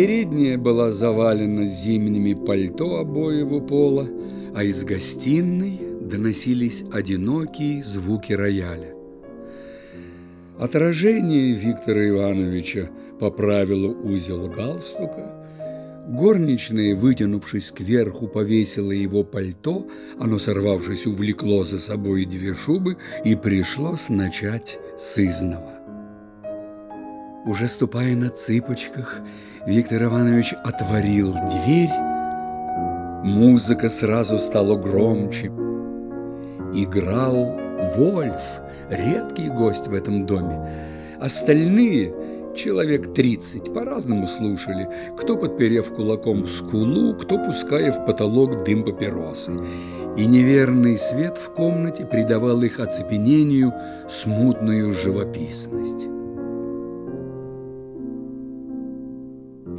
Передняя была завалена зимними пальто обоего пола, а из гостиной доносились одинокие звуки рояля. Отражение Виктора Ивановича поправило узел галстука, Горничная, вытянувшись кверху, повесила его пальто, оно, сорвавшись, увлекло за собой две шубы, и пришлось начать с изного. Уже ступая на цыпочках, Виктор Иванович отворил дверь. Музыка сразу стала громче. Играл Вольф, редкий гость в этом доме. Остальные Человек тридцать по-разному слушали, кто подперев кулаком скулу, кто пуская в потолок дым папиросы. И неверный свет в комнате придавал их оцепенению смутную живописность.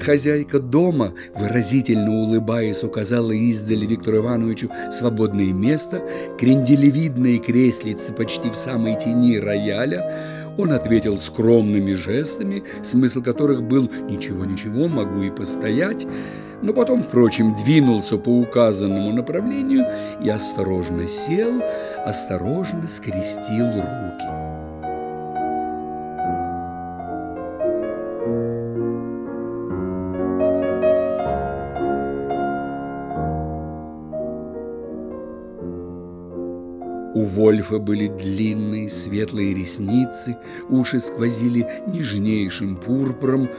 Хозяйка дома, выразительно улыбаясь, указала издали Виктору Ивановичу свободное место, кренделевидные креслицы почти в самой тени рояля, он ответил скромными жестами, смысл которых был «ничего-ничего, могу и постоять», но потом, впрочем, двинулся по указанному направлению и осторожно сел, осторожно скрестил руки. У Вольфа были длинные светлые ресницы, уши сквозили нежнейшим пурпуром,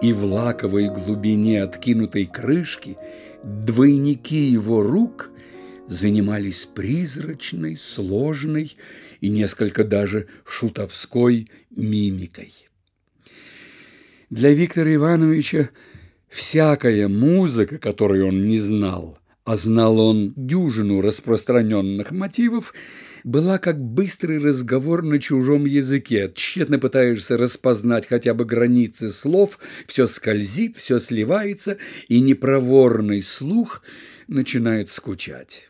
и в лаковой глубине откинутой крышки двойники его рук занимались призрачной, сложной и несколько даже шутовской мимикой. Для Виктора Ивановича всякая музыка, которую он не знал – а знал он дюжину распространенных мотивов, была как быстрый разговор на чужом языке. Тщетно пытаешься распознать хотя бы границы слов, все скользит, все сливается, и непроворный слух начинает скучать.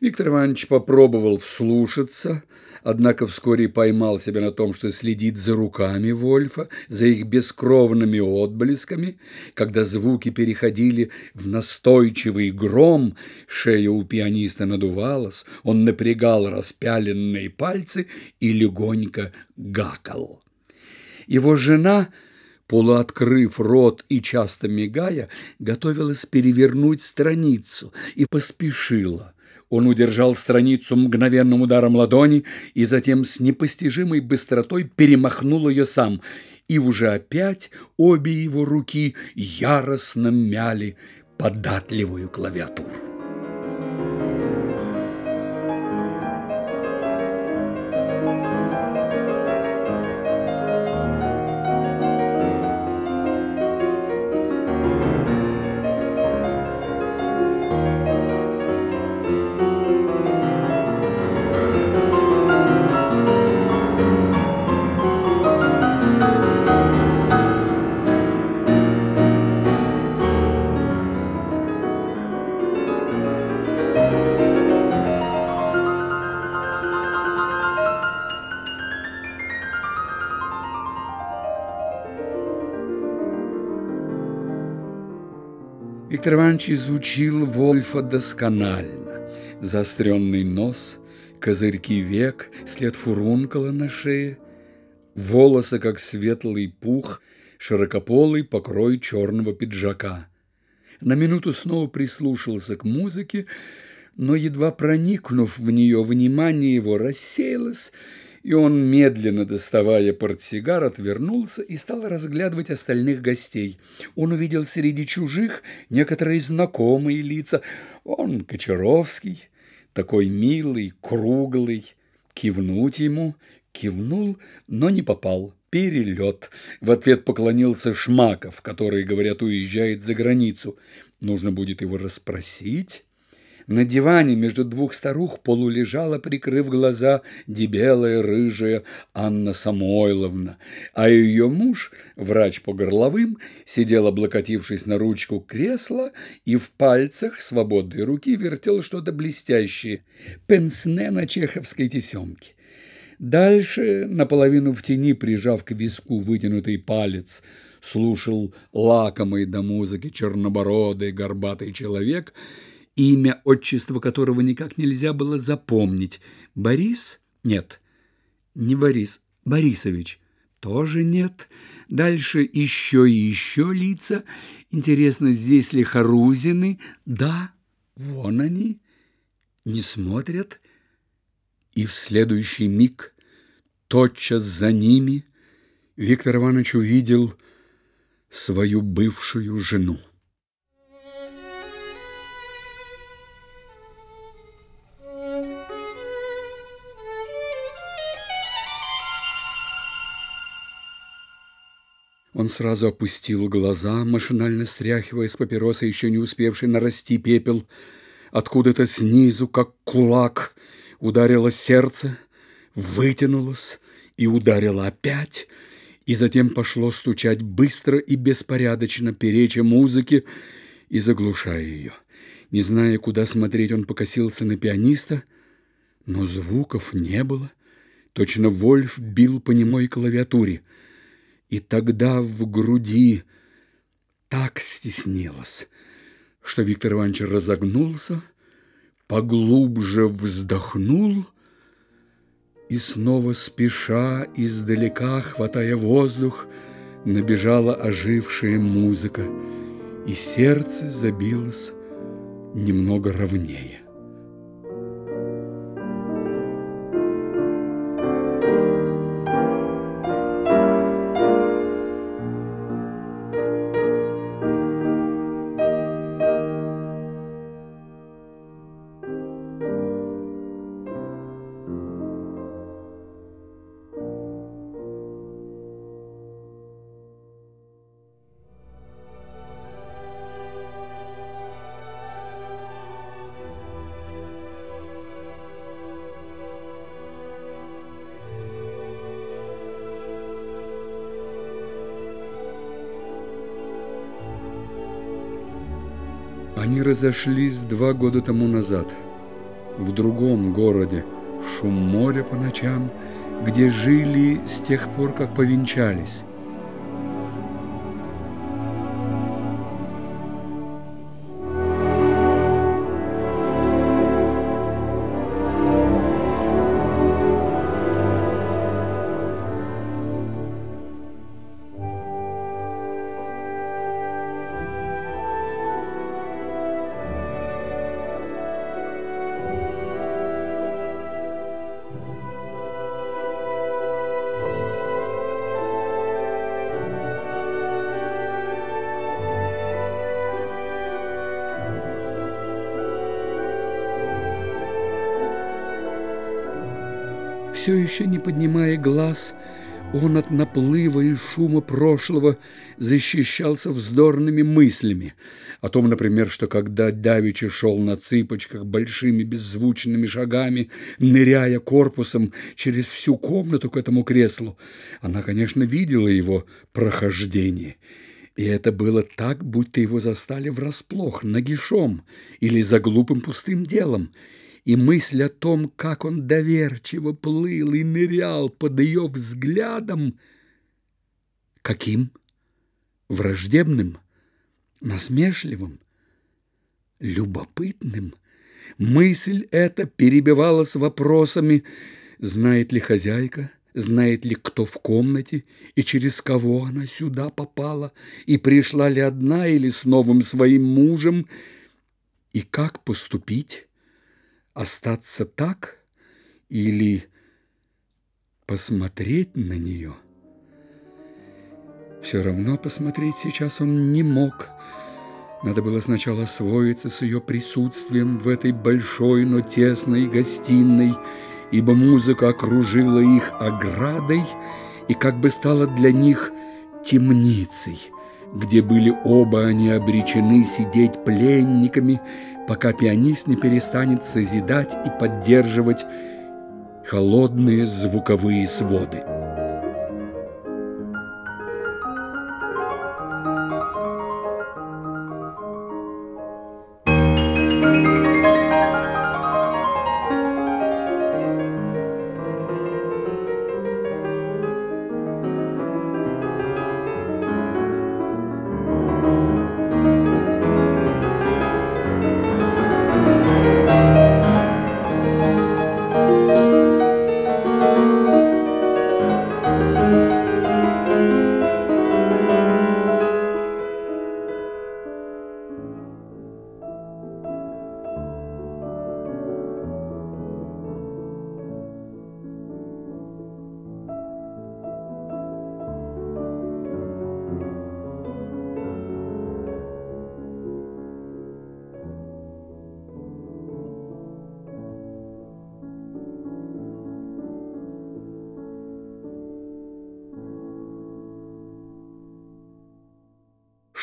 Виктор Иванович попробовал вслушаться, однако вскоре поймал себя на том, что следит за руками Вольфа, за их бескровными отблесками. Когда звуки переходили в настойчивый гром, шея у пианиста надувалась, он напрягал распяленные пальцы и легонько гакал. Его жена полуоткрыв рот и часто мигая, готовилась перевернуть страницу и поспешила. Он удержал страницу мгновенным ударом ладони и затем с непостижимой быстротой перемахнул ее сам. И уже опять обе его руки яростно мяли податливую клавиатуру. Иванович изучил Вольфа досконально. Заостренный нос, козырьки век, след фурункула на шее, волосы, как светлый пух, широкополый покрой черного пиджака. На минуту снова прислушался к музыке, но, едва проникнув в нее, внимание его рассеялось, и он, медленно доставая портсигар, отвернулся и стал разглядывать остальных гостей. Он увидел среди чужих некоторые знакомые лица. Он, Кочаровский, такой милый, круглый, кивнуть ему, кивнул, но не попал. Перелет. В ответ поклонился Шмаков, который, говорят, уезжает за границу. Нужно будет его расспросить. На диване между двух старух полулежала, прикрыв глаза, дебелая, рыжая Анна Самойловна, а ее муж, врач по горловым, сидел, облокотившись на ручку кресла и в пальцах свободной руки вертел что-то блестящее, пенсне на чеховской тесемке. Дальше, наполовину в тени, прижав к виску вытянутый палец, слушал лакомый до музыки чернобородый горбатый человек, имя отчества которого никак нельзя было запомнить. Борис? Нет, не Борис, Борисович. Тоже нет. Дальше еще и еще лица. Интересно, здесь ли Харузины? Да, вон они. Не смотрят. И в следующий миг, тотчас за ними, Виктор Иванович увидел свою бывшую жену. Он сразу опустил глаза, машинально стряхивая с папироса еще не успевший нарасти пепел. Откуда-то снизу, как кулак, ударило сердце, вытянулось и ударило опять, и затем пошло стучать быстро и беспорядочно, переча музыки и заглушая ее. Не зная, куда смотреть, он покосился на пианиста, но звуков не было. Точно Вольф бил по немой клавиатуре — и тогда в груди так стеснилось, что Виктор Иванович разогнулся, поглубже вздохнул и снова спеша издалека, хватая воздух, набежала ожившая музыка, и сердце забилось немного ровнее. Разошлись два года тому назад, в другом городе, шум моря по ночам, где жили с тех пор, как повенчались. Все еще не поднимая глаз, он от наплыва и шума прошлого защищался вздорными мыслями. О том, например, что когда Давича шел на цыпочках большими беззвучными шагами, ныряя корпусом через всю комнату к этому креслу, она, конечно, видела его прохождение. И это было так, будто его застали врасплох, нагишом или за глупым пустым делом и мысль о том, как он доверчиво плыл и нырял под ее взглядом, каким? Враждебным, насмешливым, любопытным. Мысль эта перебивалась вопросами, знает ли хозяйка, знает ли кто в комнате и через кого она сюда попала, и пришла ли одна или с новым своим мужем, и как поступить остаться так или посмотреть на нее. Все равно посмотреть сейчас он не мог. Надо было сначала освоиться с ее присутствием в этой большой, но тесной гостиной, ибо музыка окружила их оградой и как бы стала для них темницей, где были оба они обречены сидеть пленниками, пока пианист не перестанет созидать и поддерживать холодные звуковые своды.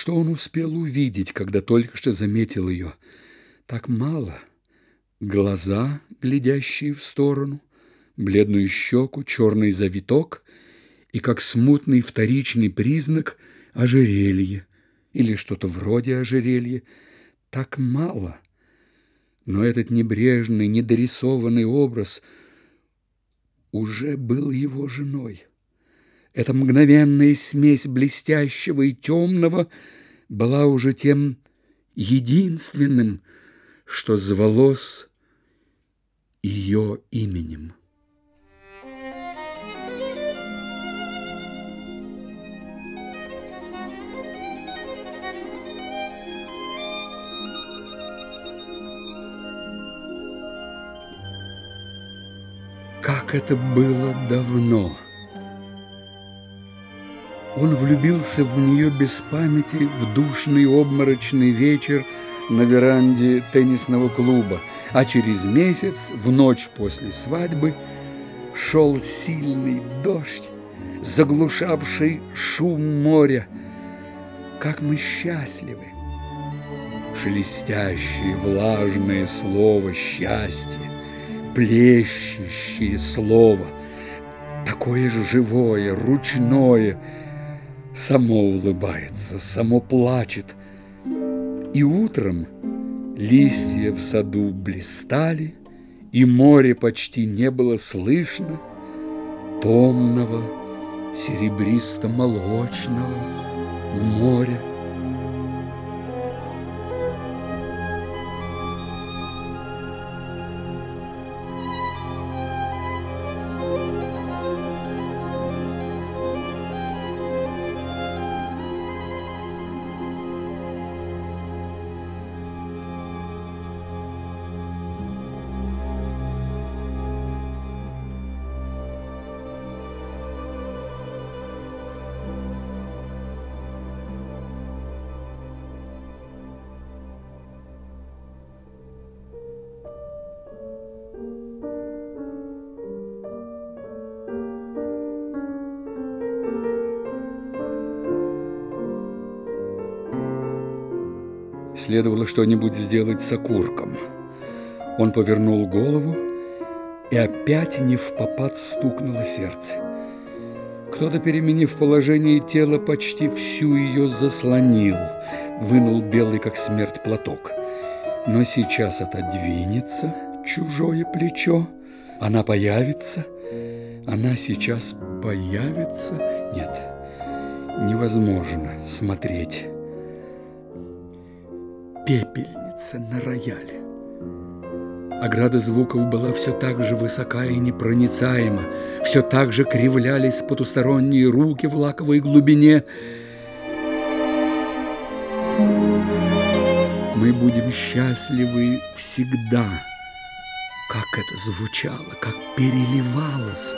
Что он успел увидеть, когда только что заметил ее? Так мало. Глаза, глядящие в сторону, бледную щеку, черный завиток и, как смутный вторичный признак, ожерелье или что-то вроде ожерелья. Так мало. Но этот небрежный, недорисованный образ уже был его женой. Эта мгновенная смесь блестящего и темного была уже тем единственным, что звалось ее именем. Как это было давно! Он влюбился в нее без памяти в душный обморочный вечер на веранде теннисного клуба, а через месяц, в ночь после свадьбы, шел сильный дождь, заглушавший шум моря. Как мы счастливы! Шелестящее, влажное слово счастья, плещущее слово, такое же живое, ручное, само улыбается, само плачет. И утром листья в саду блистали, и море почти не было слышно, томного, серебристо-молочного моря. Следовало что-нибудь сделать с окурком. Он повернул голову, и опять не в попад стукнуло сердце. Кто-то, переменив положение тела, почти всю ее заслонил, вынул белый, как смерть, платок. Но сейчас отодвинется чужое плечо, она появится, она сейчас появится. Нет, невозможно смотреть пепельница на рояле. Ограда звуков была все так же высока и непроницаема, все так же кривлялись потусторонние руки в лаковой глубине. Мы будем счастливы всегда. Как это звучало, как переливалось.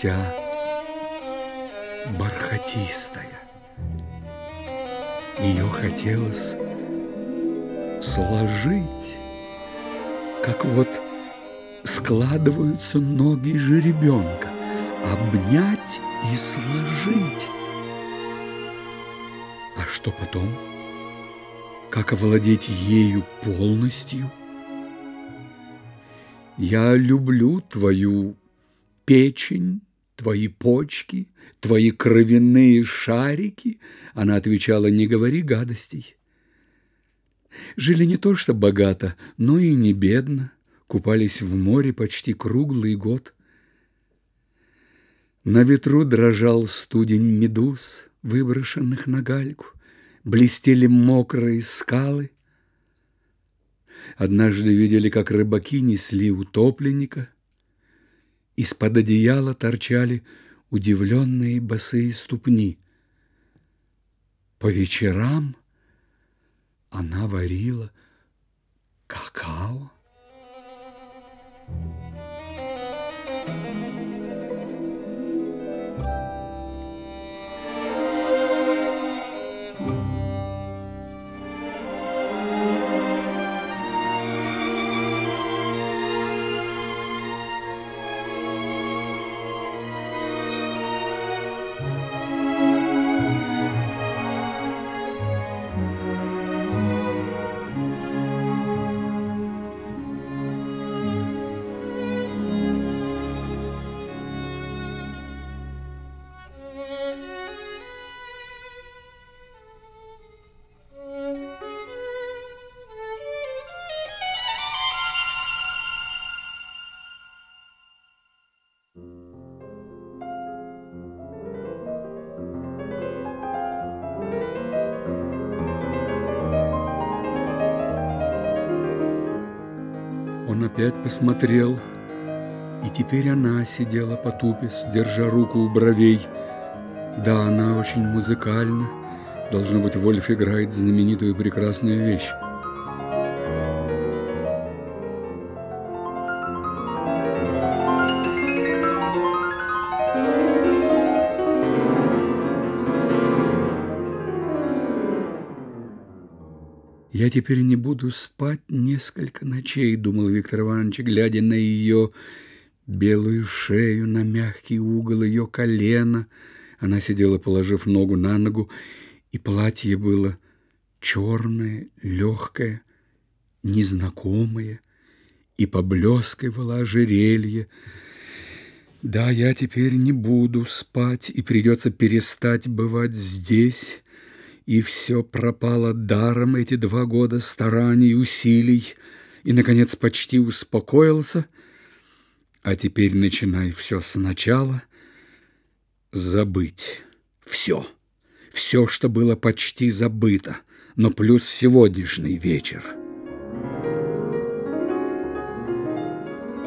Вся бархатистая. Ее хотелось сложить, как вот складываются ноги жеребенка, обнять и сложить. А что потом? Как овладеть ею полностью? Я люблю твою печень, твои почки, твои кровяные шарики. Она отвечала, не говори гадостей. Жили не то что богато, но и не бедно, купались в море почти круглый год. На ветру дрожал студень медуз, выброшенных на гальку, блестели мокрые скалы. Однажды видели, как рыбаки несли утопленника — из-под одеяла торчали удивленные босые ступни. По вечерам она варила какао. Опять посмотрел, и теперь она сидела потупясь, держа руку у бровей. Да, она очень музыкальна. Должно быть, Вольф играет знаменитую прекрасную вещь. «Я теперь не буду спать несколько ночей», — думал Виктор Иванович, глядя на ее белую шею, на мягкий угол ее колена. Она сидела, положив ногу на ногу, и платье было черное, легкое, незнакомое, и поблескивало ожерелье. Да, я теперь не буду спать, и придется перестать бывать здесь, и все пропало даром эти два года стараний, усилий, и, наконец, почти успокоился. А теперь начинай все сначала. Забыть все, все, что было почти забыто, но плюс сегодняшний вечер.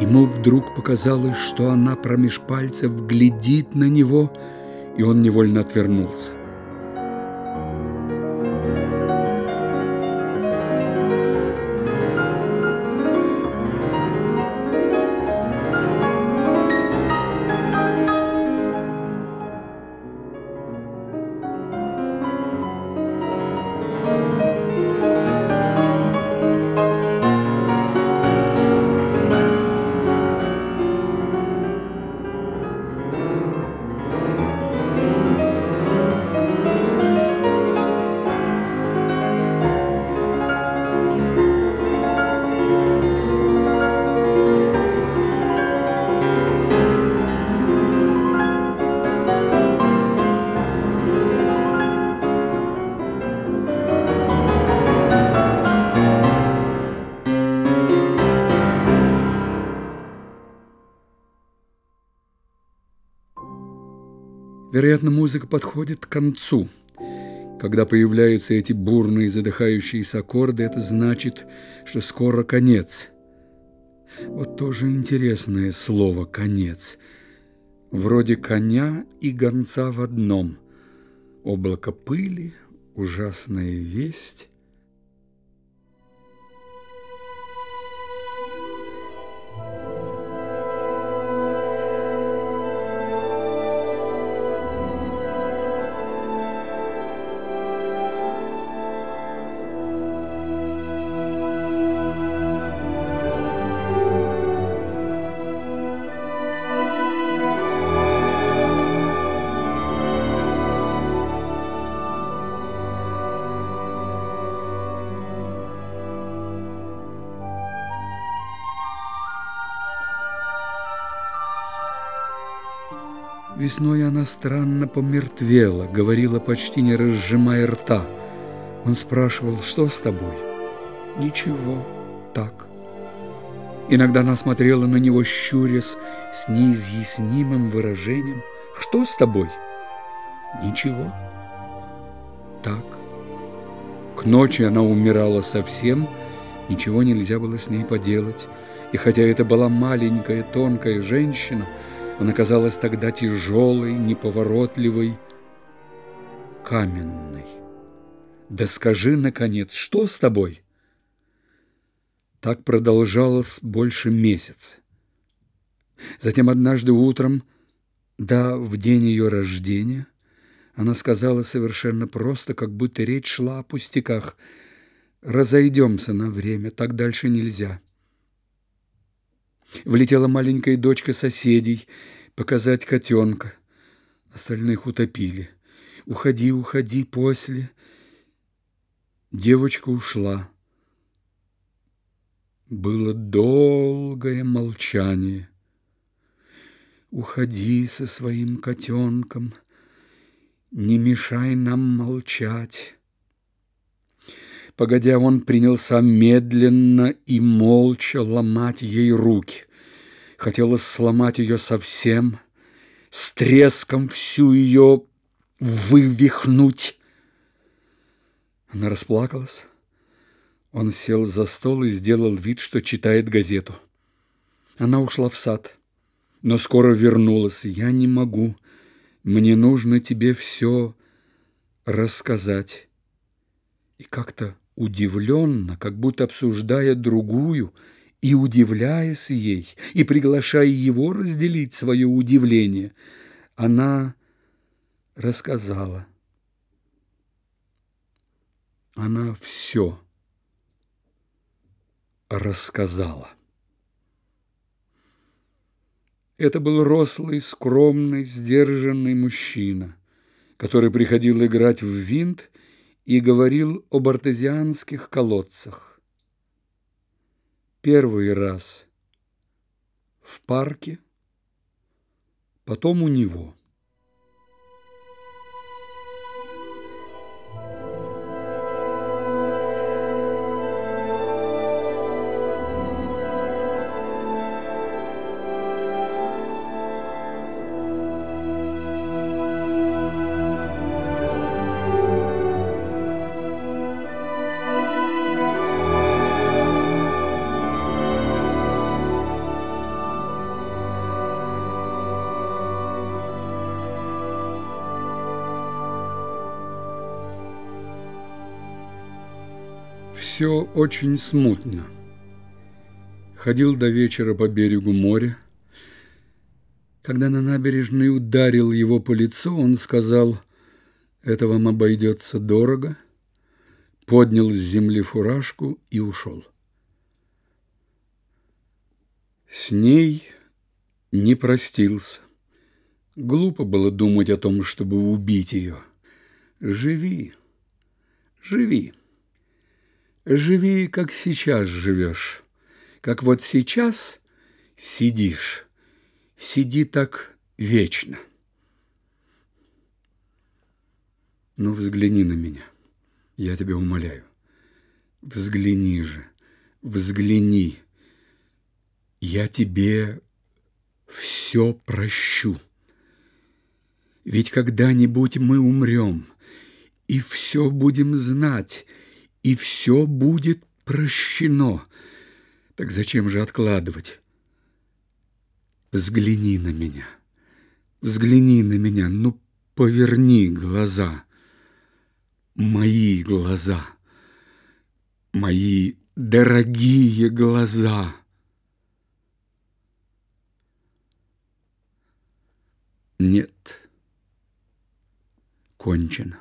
Ему вдруг показалось, что она промеж пальцев глядит на него, и он невольно отвернулся. Вероятно, музыка подходит к концу. Когда появляются эти бурные задыхающиеся аккорды, это значит, что скоро конец. Вот тоже интересное слово «конец». Вроде коня и гонца в одном. Облако пыли, ужасная весть. Весной она странно помертвела, говорила почти не разжимая рта. Он спрашивал, что с тобой? Ничего, так. Иногда она смотрела на него, щурясь, с неизъяснимым выражением. Что с тобой? Ничего, так. К ночи она умирала совсем, ничего нельзя было с ней поделать. И хотя это была маленькая, тонкая женщина, она казалась тогда тяжелой, неповоротливой, каменной. «Да скажи, наконец, что с тобой?» Так продолжалось больше месяца. Затем однажды утром, да, в день ее рождения, она сказала совершенно просто, как будто речь шла о пустяках. «Разойдемся на время, так дальше нельзя». Влетела маленькая дочка соседей показать котенка. Остальных утопили. Уходи, уходи после. Девочка ушла. Было долгое молчание. Уходи со своим котенком, не мешай нам молчать. Погодя, он принялся медленно и молча ломать ей руки. Хотелось сломать ее совсем, с треском всю ее вывихнуть. Она расплакалась. Он сел за стол и сделал вид, что читает газету. Она ушла в сад, но скоро вернулась. Я не могу. Мне нужно тебе все рассказать. И как-то удивленно, как будто обсуждая другую, и удивляясь ей, и приглашая его разделить свое удивление, она рассказала. Она все рассказала. Это был рослый, скромный, сдержанный мужчина, который приходил играть в винт и говорил об артезианских колодцах. Первый раз в парке, потом у него – все очень смутно. Ходил до вечера по берегу моря. Когда на набережной ударил его по лицу, он сказал, «Это вам обойдется дорого», поднял с земли фуражку и ушел. С ней не простился. Глупо было думать о том, чтобы убить ее. Живи, живи. Живи, как сейчас живешь, как вот сейчас сидишь. Сиди так вечно. Ну, взгляни на меня, я тебя умоляю. Взгляни же, взгляни. Я тебе все прощу. Ведь когда-нибудь мы умрем, и все будем знать, и все будет прощено. Так зачем же откладывать? Взгляни на меня, взгляни на меня, ну поверни глаза, мои глаза, мои дорогие глаза. Нет, кончено.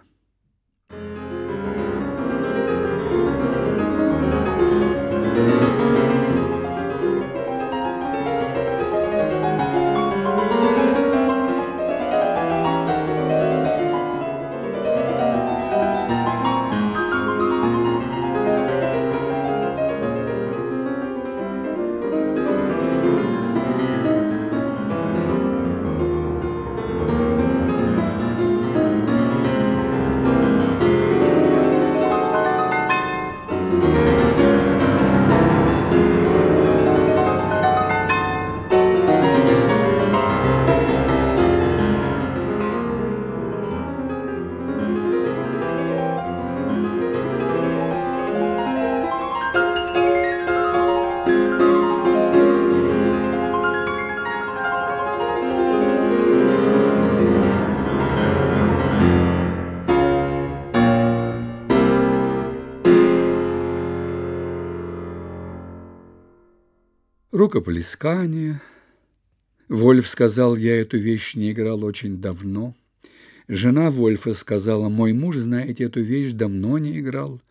Рукоплескание. Вольф сказал, я эту вещь не играл очень давно. Жена Вольфа сказала, мой муж, знаете, эту вещь давно не играл.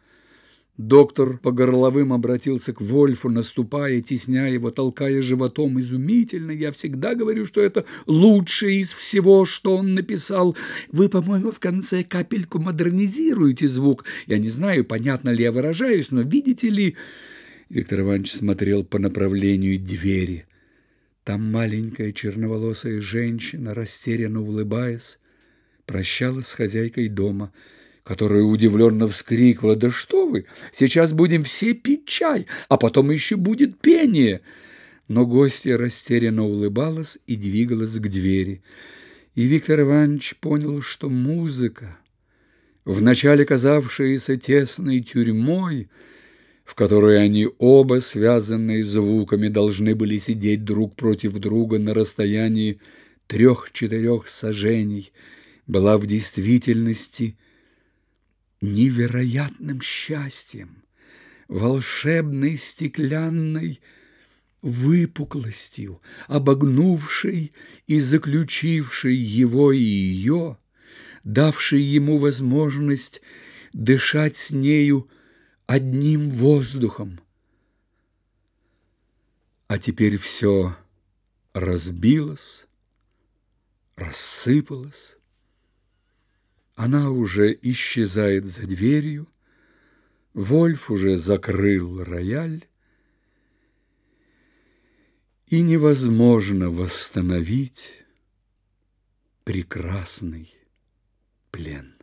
Доктор по горловым обратился к Вольфу, наступая, тесняя его, толкая животом. Изумительно, я всегда говорю, что это лучшее из всего, что он написал. Вы, по-моему, в конце капельку модернизируете звук. Я не знаю, понятно ли я выражаюсь, но видите ли... Виктор Иванович смотрел по направлению двери. Там маленькая черноволосая женщина, растерянно улыбаясь, прощалась с хозяйкой дома, которая удивленно вскрикивала, «Да что вы! Сейчас будем все пить чай, а потом еще будет пение!» Но гостья растерянно улыбалась и двигалась к двери. И Виктор Иванович понял, что музыка, вначале казавшаяся тесной тюрьмой, в которой они оба, связанные звуками, должны были сидеть друг против друга на расстоянии трех-четырех сажений, была в действительности невероятным счастьем, волшебной стеклянной выпуклостью, обогнувшей и заключившей его и ее, давшей ему возможность дышать с нею одним воздухом. А теперь все разбилось, рассыпалось. Она уже исчезает за дверью, Вольф уже закрыл рояль, и невозможно восстановить прекрасный плен.